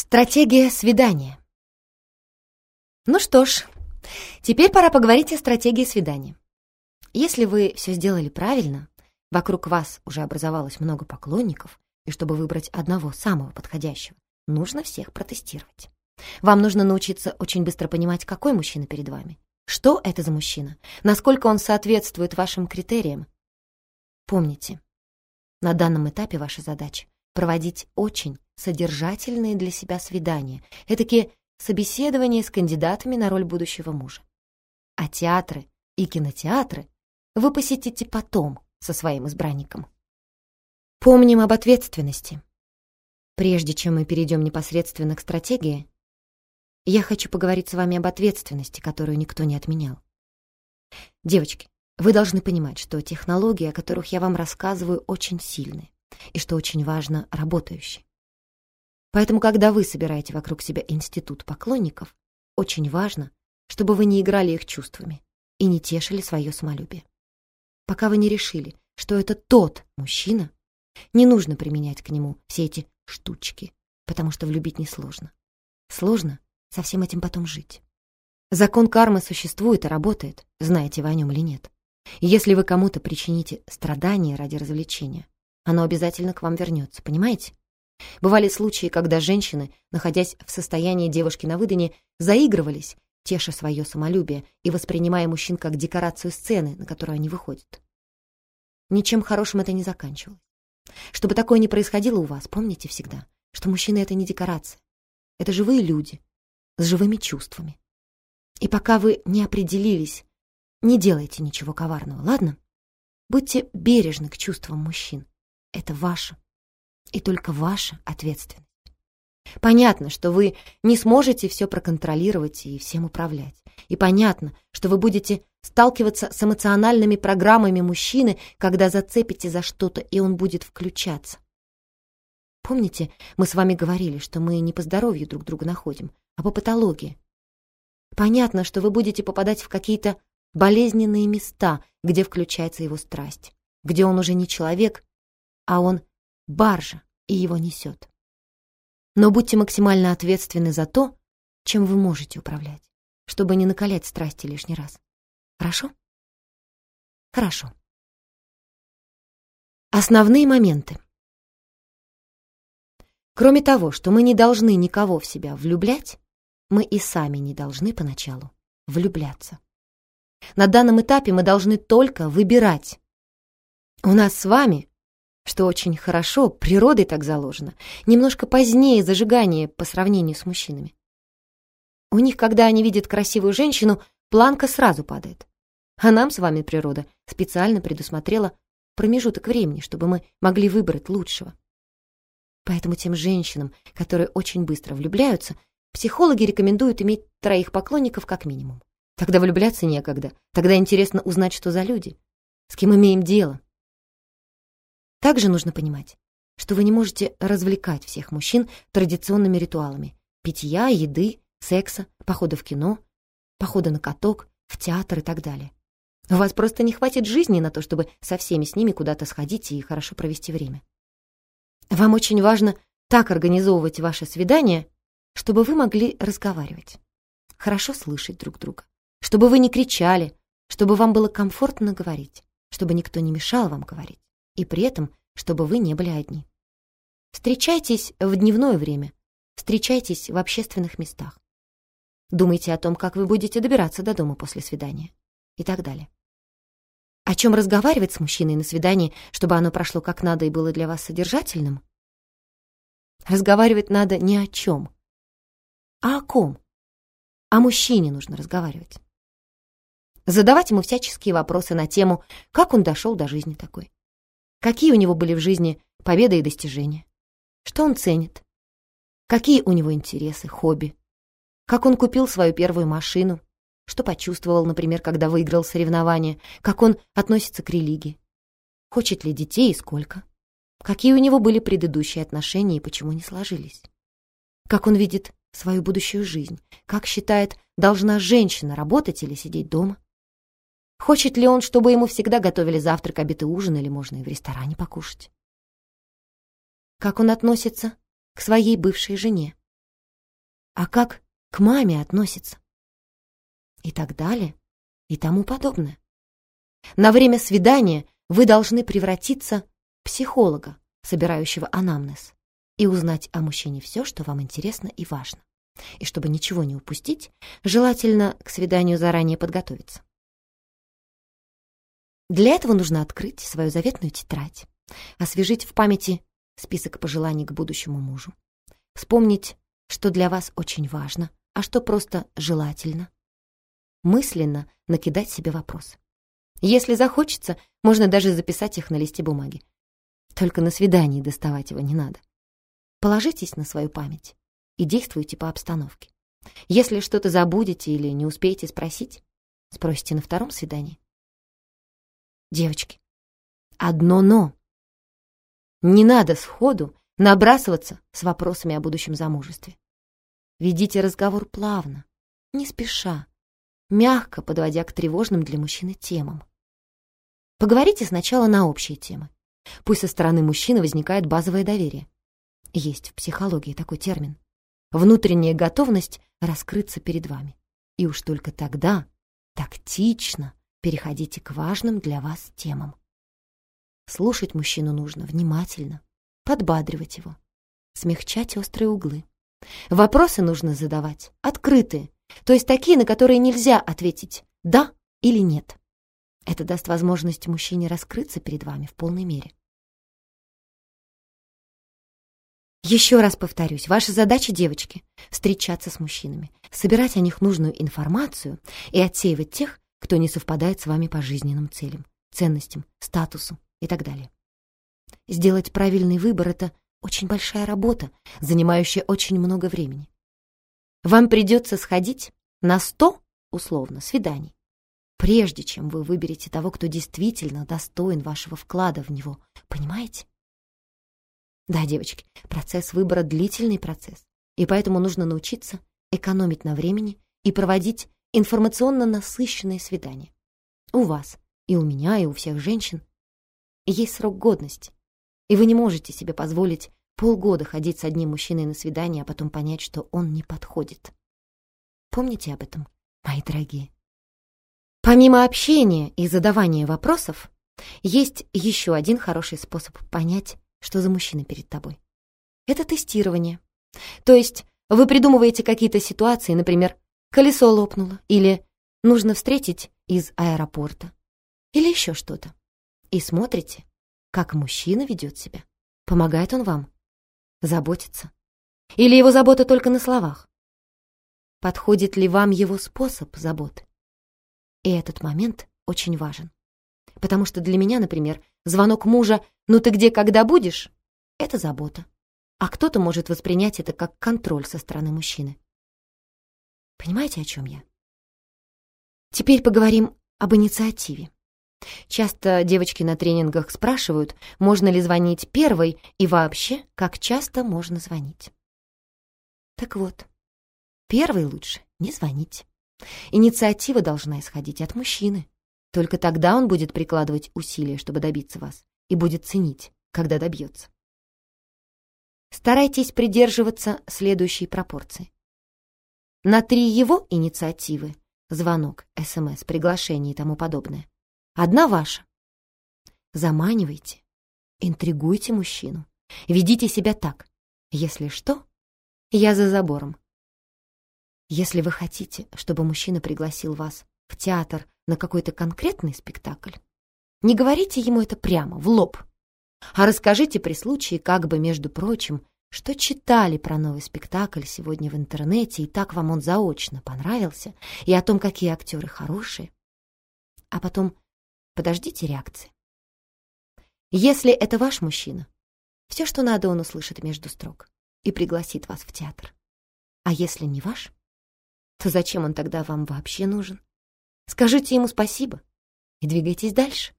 Стратегия свидания. Ну что ж, теперь пора поговорить о стратегии свидания. Если вы все сделали правильно, вокруг вас уже образовалось много поклонников, и чтобы выбрать одного самого подходящего, нужно всех протестировать. Вам нужно научиться очень быстро понимать, какой мужчина перед вами. Что это за мужчина? Насколько он соответствует вашим критериям? Помните, на данном этапе ваша задача проводить очень содержательные для себя свидания, этакие собеседования с кандидатами на роль будущего мужа. А театры и кинотеатры вы посетите потом со своим избранником. Помним об ответственности. Прежде чем мы перейдем непосредственно к стратегии, я хочу поговорить с вами об ответственности, которую никто не отменял. Девочки, вы должны понимать, что технологии, о которых я вам рассказываю, очень сильные и, что очень важно, работающие. Поэтому, когда вы собираете вокруг себя институт поклонников, очень важно, чтобы вы не играли их чувствами и не тешили свое самолюбие. Пока вы не решили, что это тот мужчина, не нужно применять к нему все эти штучки, потому что влюбить несложно. Сложно со всем этим потом жить. Закон кармы существует и работает, знаете вы о нем или нет. Если вы кому-то причините страдания ради развлечения, оно обязательно к вам вернется, понимаете? Бывали случаи, когда женщины, находясь в состоянии девушки на выдане, заигрывались, теша свое самолюбие и воспринимая мужчин как декорацию сцены, на которую они выходят. Ничем хорошим это не заканчивалось. Чтобы такое не происходило у вас, помните всегда, что мужчины — это не декорация. Это живые люди с живыми чувствами. И пока вы не определились, не делайте ничего коварного, ладно? Будьте бережны к чувствам мужчин. Это ваше и только ваша ответственность. Понятно, что вы не сможете все проконтролировать и всем управлять. И понятно, что вы будете сталкиваться с эмоциональными программами мужчины, когда зацепите за что-то, и он будет включаться. Помните, мы с вами говорили, что мы не по здоровью друг друга находим, а по патологии. Понятно, что вы будете попадать в какие-то болезненные места, где включается его страсть, где он уже не человек, а он баржа, и его несет. Но будьте максимально ответственны за то, чем вы можете управлять, чтобы не накалять страсти лишний раз. Хорошо? Хорошо. Основные моменты. Кроме того, что мы не должны никого в себя влюблять, мы и сами не должны поначалу влюбляться. На данном этапе мы должны только выбирать. У нас с вами что очень хорошо, природой так заложено, немножко позднее зажигание по сравнению с мужчинами. У них, когда они видят красивую женщину, планка сразу падает. А нам с вами природа специально предусмотрела промежуток времени, чтобы мы могли выбрать лучшего. Поэтому тем женщинам, которые очень быстро влюбляются, психологи рекомендуют иметь троих поклонников как минимум. Тогда влюбляться некогда, тогда интересно узнать, что за люди, с кем имеем дело. Также нужно понимать, что вы не можете развлекать всех мужчин традиционными ритуалами питья, еды, секса, похода в кино, похода на каток, в театр и так далее. У вас просто не хватит жизни на то, чтобы со всеми с ними куда-то сходить и хорошо провести время. Вам очень важно так организовывать ваше свидание, чтобы вы могли разговаривать, хорошо слышать друг друга, чтобы вы не кричали, чтобы вам было комфортно говорить, чтобы никто не мешал вам говорить и при этом, чтобы вы не были одни. Встречайтесь в дневное время, встречайтесь в общественных местах. Думайте о том, как вы будете добираться до дома после свидания и так далее. О чем разговаривать с мужчиной на свидании, чтобы оно прошло как надо и было для вас содержательным? Разговаривать надо не о чем, а о ком. О мужчине нужно разговаривать. Задавать ему всяческие вопросы на тему, как он дошел до жизни такой. Какие у него были в жизни победы и достижения? Что он ценит? Какие у него интересы, хобби? Как он купил свою первую машину? Что почувствовал, например, когда выиграл соревнования? Как он относится к религии? Хочет ли детей и сколько? Какие у него были предыдущие отношения и почему не сложились? Как он видит свою будущую жизнь? Как считает, должна женщина работать или сидеть дома? Хочет ли он, чтобы ему всегда готовили завтрак, обед и ужин, или можно и в ресторане покушать? Как он относится к своей бывшей жене? а как к маме относится. И так далее, и тому подобное. На время свидания вы должны превратиться в психолога, собирающего анамнез, и узнать о мужчине все, что вам интересно и важно. И чтобы ничего не упустить, желательно к свиданию заранее подготовиться. Для этого нужно открыть свою заветную тетрадь, освежить в памяти список пожеланий к будущему мужу, вспомнить, что для вас очень важно, а что просто желательно, мысленно накидать себе вопросы. Если захочется, можно даже записать их на листе бумаги. Только на свидании доставать его не надо. Положитесь на свою память и действуйте по обстановке. Если что-то забудете или не успеете спросить, спросите на втором свидании. Девочки, одно «но». Не надо сходу набрасываться с вопросами о будущем замужестве. Ведите разговор плавно, не спеша, мягко подводя к тревожным для мужчины темам. Поговорите сначала на общие темы. Пусть со стороны мужчины возникает базовое доверие. Есть в психологии такой термин. Внутренняя готовность раскрыться перед вами. И уж только тогда, тактично, переходите к важным для вас темам. Слушать мужчину нужно внимательно, подбадривать его, смягчать острые углы. Вопросы нужно задавать открытые, то есть такие, на которые нельзя ответить «да» или «нет». Это даст возможность мужчине раскрыться перед вами в полной мере. Еще раз повторюсь, ваша задача, девочки, встречаться с мужчинами, собирать о них нужную информацию и отсеивать тех, кто не совпадает с вами по жизненным целям, ценностям, статусу и так далее. Сделать правильный выбор — это очень большая работа, занимающая очень много времени. Вам придется сходить на сто, условно, свиданий, прежде чем вы выберете того, кто действительно достоин вашего вклада в него. Понимаете? Да, девочки, процесс выбора — длительный процесс, и поэтому нужно научиться экономить на времени и проводить информационно насыщенные свидания. У вас, и у меня, и у всех женщин есть срок годности, и вы не можете себе позволить полгода ходить с одним мужчиной на свидание, а потом понять, что он не подходит. Помните об этом, мои дорогие. Помимо общения и задавания вопросов, есть еще один хороший способ понять, что за мужчина перед тобой. Это тестирование. То есть вы придумываете какие-то ситуации, например, колесо лопнуло, или нужно встретить из аэропорта, или еще что-то и смотрите, как мужчина ведет себя. Помогает он вам? Заботится? Или его забота только на словах? Подходит ли вам его способ заботы? И этот момент очень важен. Потому что для меня, например, звонок мужа «ну ты где, когда будешь?» — это забота. А кто-то может воспринять это как контроль со стороны мужчины. Понимаете, о чем я? Теперь поговорим об инициативе. Часто девочки на тренингах спрашивают, можно ли звонить первой и вообще, как часто можно звонить. Так вот, первой лучше не звонить. Инициатива должна исходить от мужчины. Только тогда он будет прикладывать усилия, чтобы добиться вас, и будет ценить, когда добьется. Старайтесь придерживаться следующей пропорции. На три его инициативы — звонок, СМС, приглашение и тому подобное Одна ваша. Заманивайте, интригуйте мужчину. Ведите себя так. Если что, я за забором. Если вы хотите, чтобы мужчина пригласил вас в театр на какой-то конкретный спектакль, не говорите ему это прямо, в лоб, а расскажите при случае, как бы, между прочим, что читали про новый спектакль сегодня в интернете, и так вам он заочно понравился, и о том, какие актеры хорошие. А потом Подождите реакции. Если это ваш мужчина, все, что надо, он услышит между строк и пригласит вас в театр. А если не ваш, то зачем он тогда вам вообще нужен? Скажите ему спасибо и двигайтесь дальше.